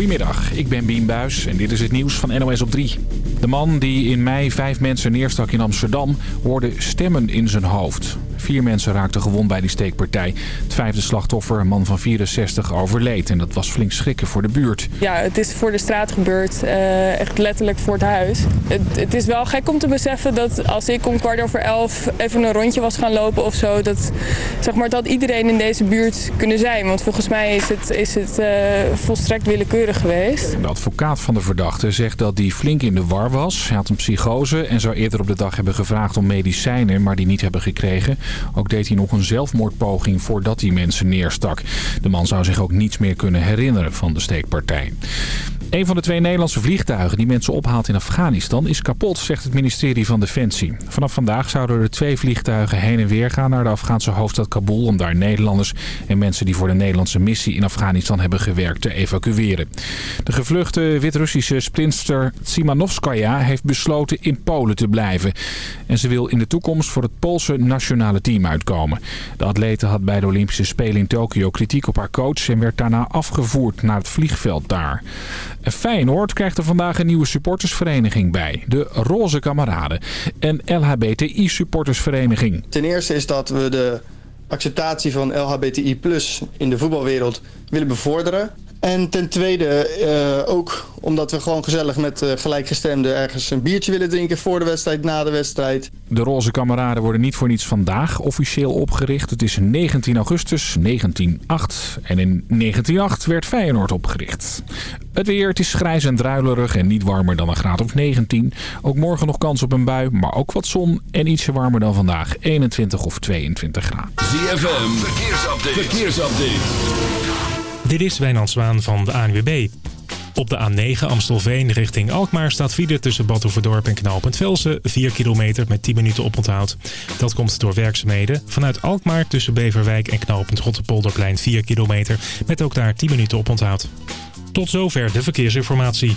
Goedemiddag, ik ben Bien Buis en dit is het nieuws van NOS op 3. De man die in mei vijf mensen neerstak in Amsterdam hoorde stemmen in zijn hoofd. Vier mensen raakten gewond bij die steekpartij. Het vijfde slachtoffer, een man van 64, overleed. En dat was flink schrikken voor de buurt. Ja, het is voor de straat gebeurd. Uh, echt letterlijk voor het huis. Het, het, is wel gek om te beseffen dat als ik om kwart over elf even een rondje was gaan lopen of zo... dat, zeg maar, dat iedereen in deze buurt kunnen zijn. Want volgens mij is het, is het uh, volstrekt willekeurig geweest. De advocaat van de verdachte zegt dat hij flink in de war was. Hij had een psychose en zou eerder op de dag hebben gevraagd om medicijnen... maar die niet hebben gekregen. Ook deed hij nog een zelfmoordpoging voordat hij mensen neerstak. De man zou zich ook niets meer kunnen herinneren van de steekpartij. Een van de twee Nederlandse vliegtuigen die mensen ophaalt in Afghanistan is kapot, zegt het ministerie van Defensie. Vanaf vandaag zouden er twee vliegtuigen heen en weer gaan naar de Afghaanse hoofdstad Kabul... om daar Nederlanders en mensen die voor de Nederlandse missie in Afghanistan hebben gewerkt te evacueren. De gevluchte Wit-Russische sprinter Tsimanovskaya heeft besloten in Polen te blijven. En ze wil in de toekomst voor het Poolse nationale team uitkomen. De atlete had bij de Olympische Spelen in Tokio kritiek op haar coach... en werd daarna afgevoerd naar het vliegveld daar. Feyenoord krijgt er vandaag een nieuwe supportersvereniging bij. De Roze Kameraden. Een LHBTI-supportersvereniging. Ten eerste is dat we de acceptatie van LHBTI plus in de voetbalwereld willen bevorderen. En ten tweede uh, ook omdat we gewoon gezellig met uh, gelijkgestemden ergens een biertje willen drinken voor de wedstrijd, na de wedstrijd. De Roze Kameraden worden niet voor niets vandaag officieel opgericht. Het is 19 augustus 1908 en in 1908 werd Feyenoord opgericht. Het weer, het is grijs en druilerig en niet warmer dan een graad of 19. Ook morgen nog kans op een bui, maar ook wat zon en ietsje warmer dan vandaag. 21 of 22 graden. ZFM, verkeersupdate. verkeersupdate. Dit is Wijnand Zwaan van de ANWB. Op de A9 Amstelveen richting Alkmaar staat file tussen Badhoevedorp en Knoopend Velsen. 4 kilometer met 10 minuten oponthoud. Dat komt door werkzaamheden. Vanuit Alkmaar tussen Beverwijk en Knoopend Rotterpolderplein 4 kilometer met ook daar 10 minuten oponthoud. Tot zover de verkeersinformatie.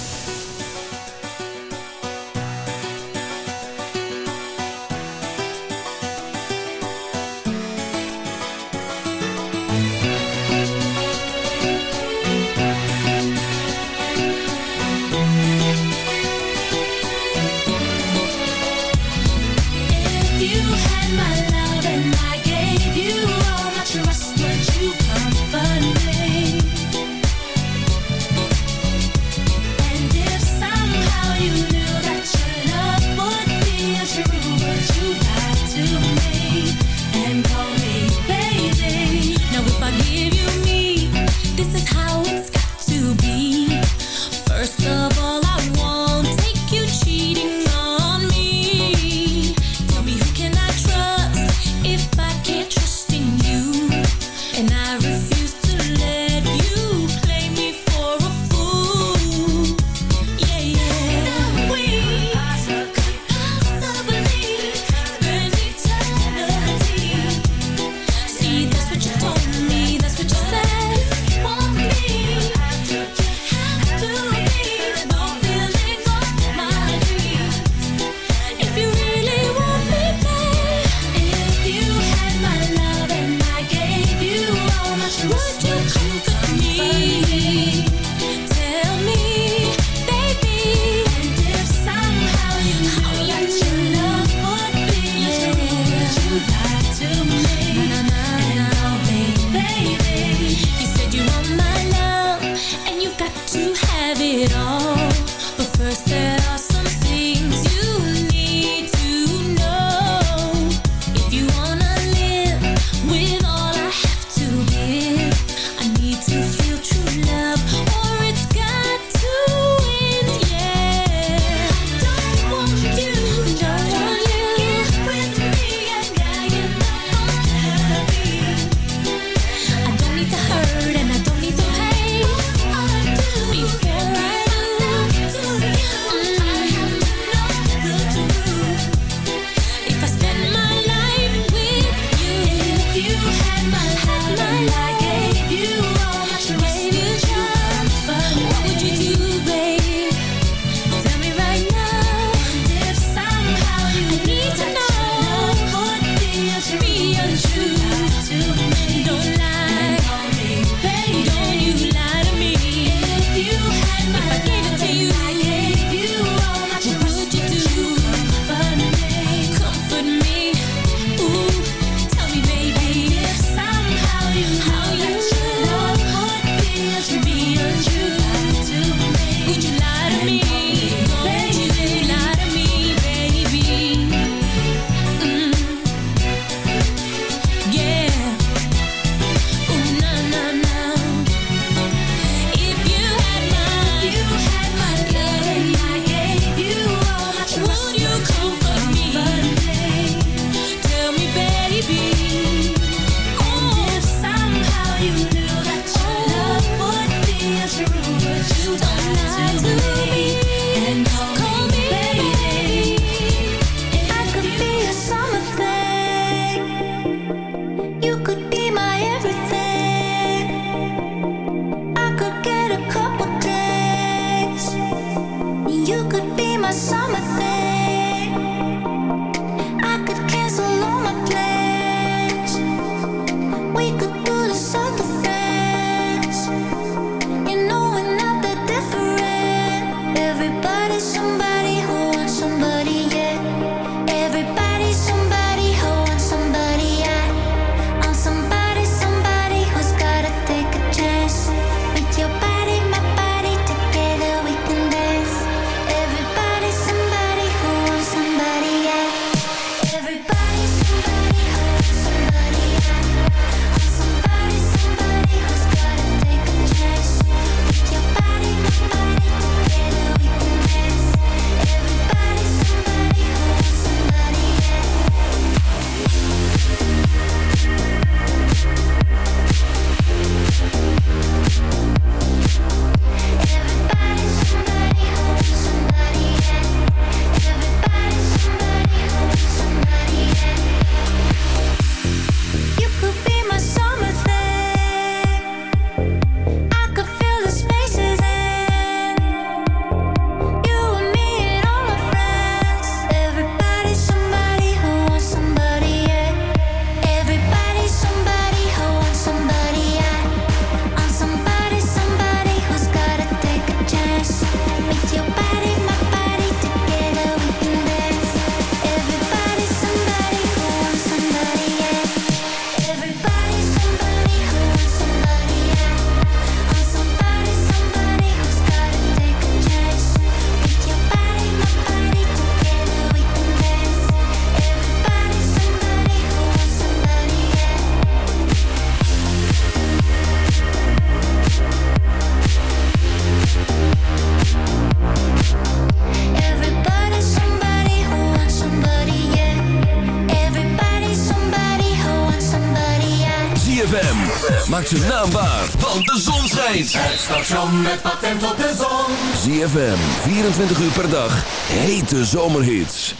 Zijn naam waar, want de zon schijnt. Het station met patent op de zon. ZFM, 24 uur per dag, hete zomerhits.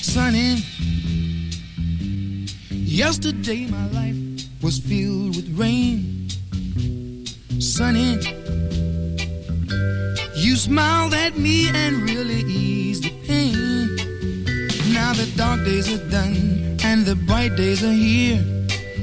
Sunny. Yesterday my life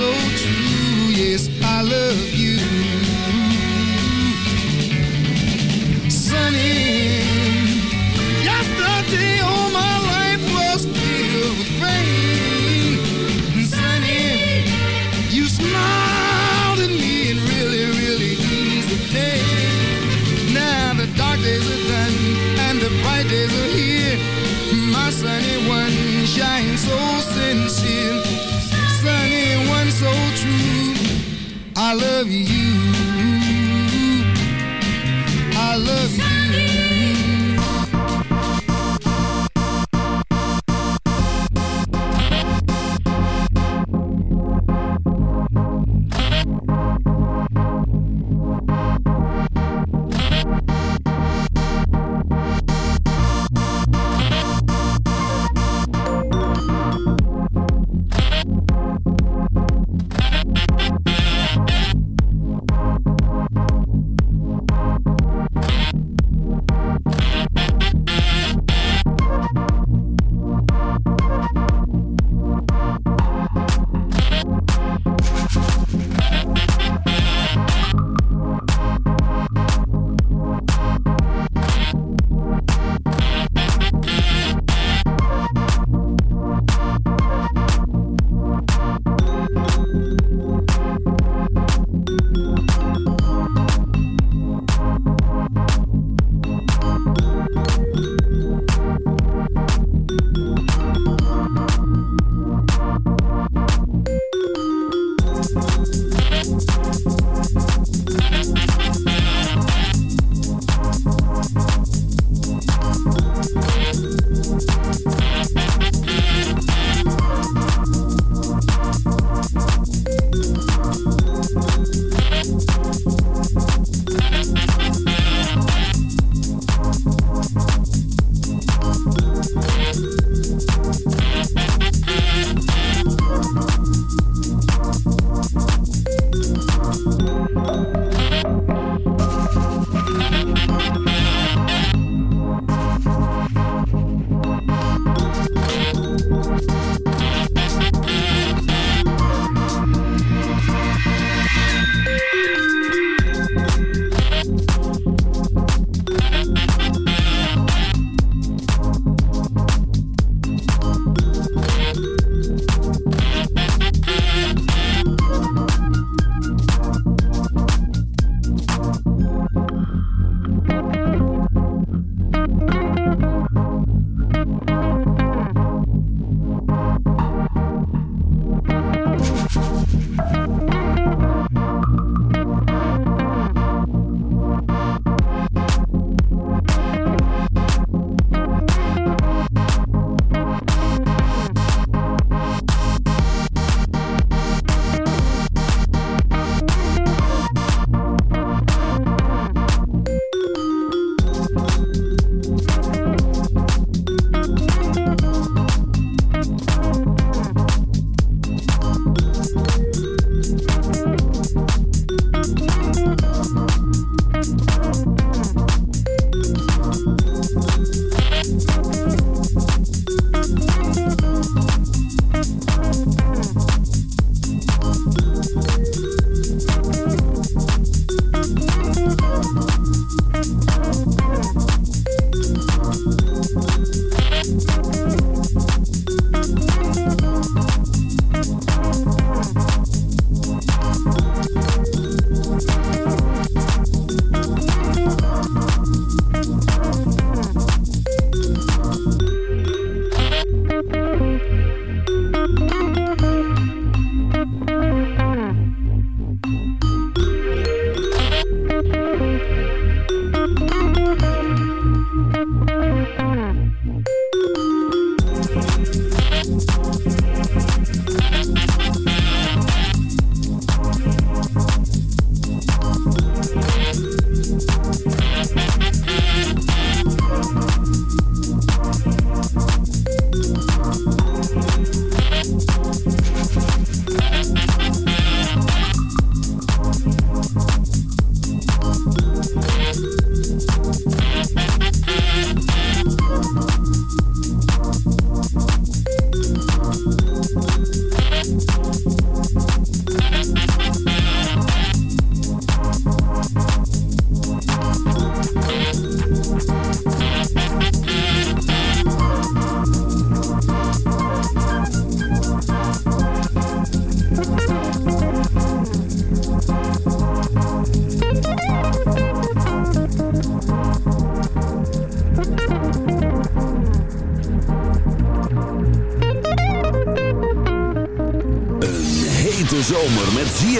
so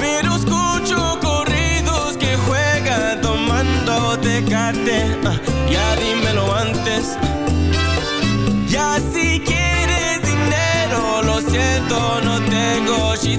Pero escucho corridos que juega tomando tecate. Uh, ya dímelo antes. Ya si quieres dinero, lo siento, no tengo. She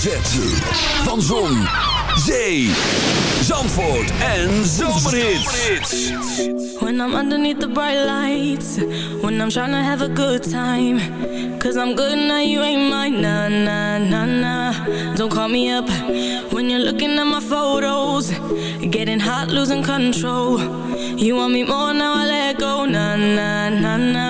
Van Zon, Zee, Zandvoort en Zomerhits. When I'm underneath the bright lights. When I'm trying to have a good time. Cause I'm good now, you ain't mine. Nah, nah, nah, nah. Don't call me up. When you're looking at my photos. Getting hot, losing control. You want me more, now I let go. Nah, nah, nah, nah.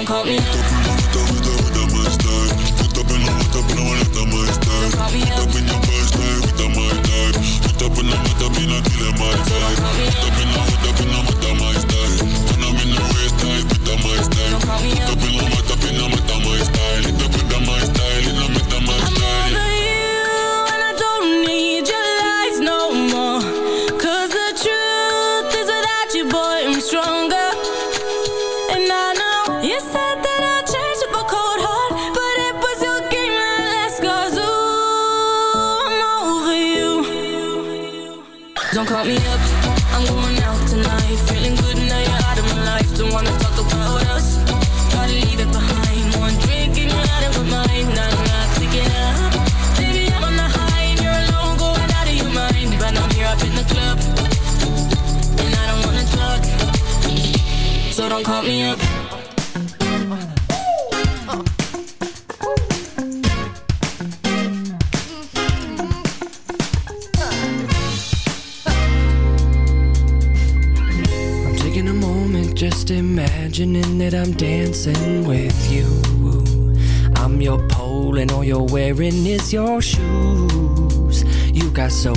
don't call me Up in your first time, with a my type. Put up in the mud, I've de a killer my type. Up in don't call me up. I'm taking a moment just imagining that I'm dancing with you. I'm your pole and all you're wearing is your shoes. You got soul,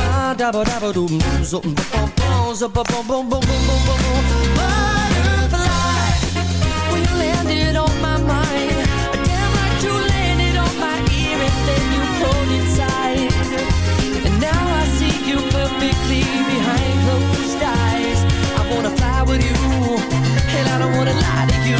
Zabba-dabba, ba-dabba-dum, zup, ba-ba, dabba-dabba-dum, zup, ba-bum, zup, ba-bum, bum, bum, bum, bum, bum, bum. Butterfly, when you landed on my mind, damn like you landed on my ear and then you pulled inside. And now I see you perfectly behind closed eyes. I wanna fly with you, and I don't wanna lie to you,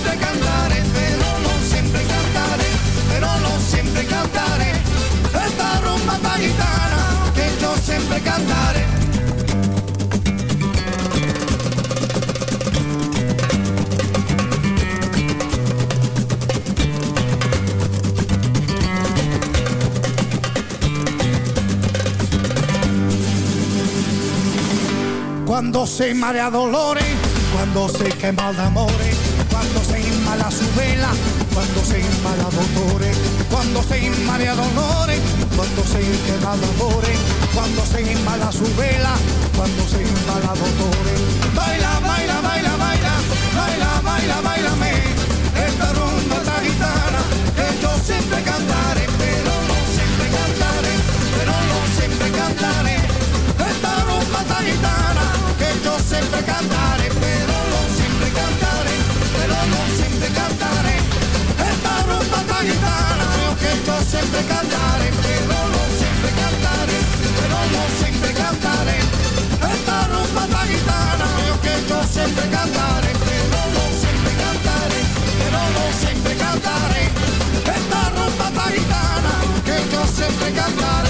Siempre cantaré, pero no siempre cantaré, pero no siempre cantaré. Esta rumba esta gitana que yo siempre cantaré. Cuando se marea dolores, cuando se quema de amores, cuando se inmala dottore, cuando se inmala marea cuando se inmala che cuando se inmala su vela, cuando se inmala dottore. Que yo siempre cantaré, pero no siempre cantaré, pero no siempre cantaré, esta rumba esta gitana, que yo siempre cantaré, pero no siempre cantaré, pero no siempre cantaré, esta rumba esta gitana, que yo siempre Zon,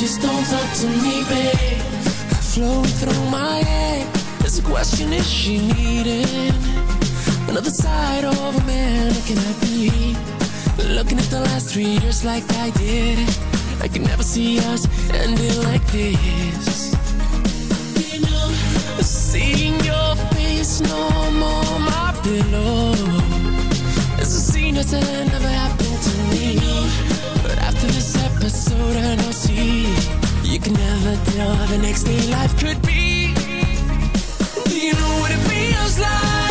Just don't talk to me, babe. Flowing through my head. There's a question, is she needing Another side of a man looking at me. Looking at the last three years like I did. I can never see us ending like this. Seeing your face no more my pillow. It's a scene that never happened to me. But after this episode I know see You can never tell how the next day life could be. Do you know what it feels like?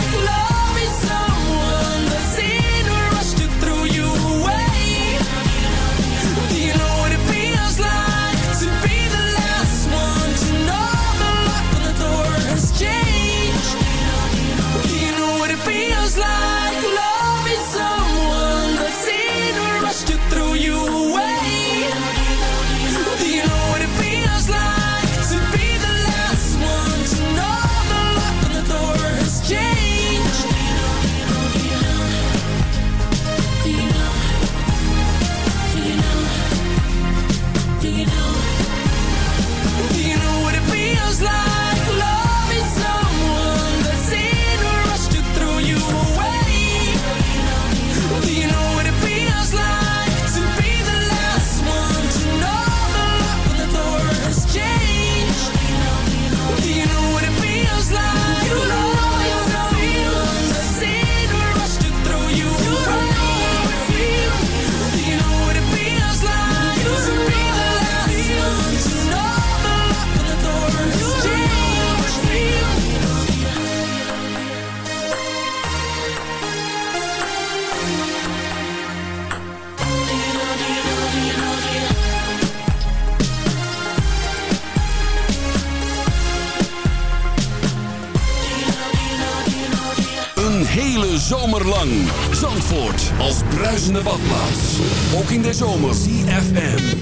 zomer. ZFM.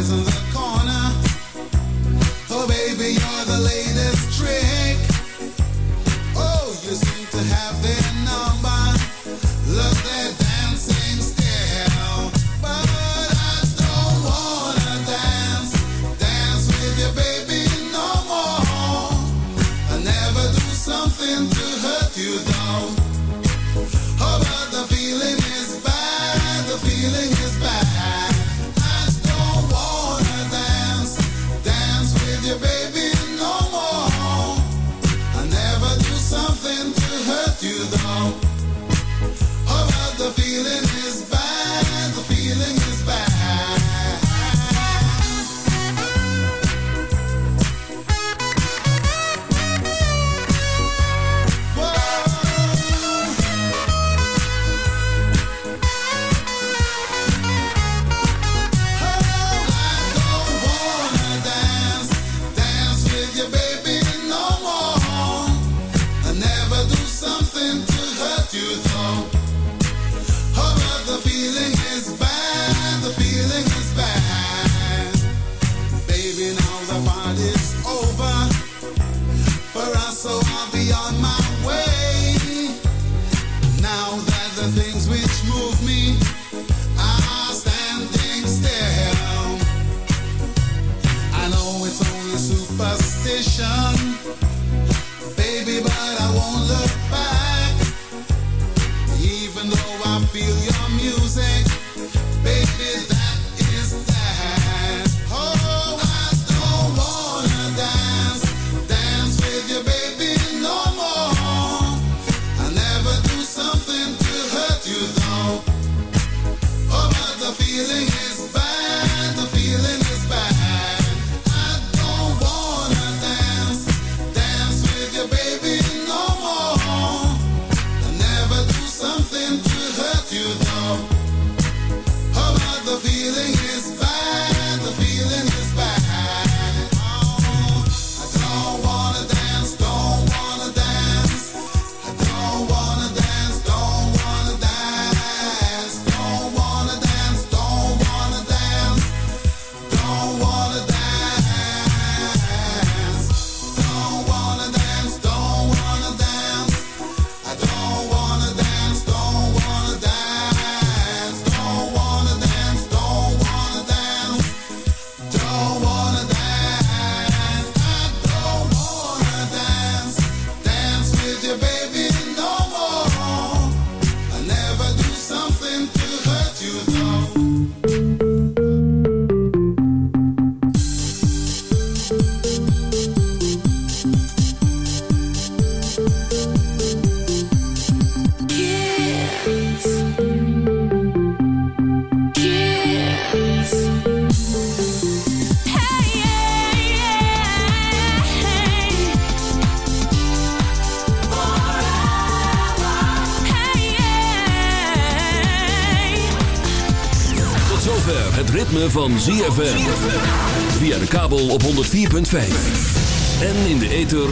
horizons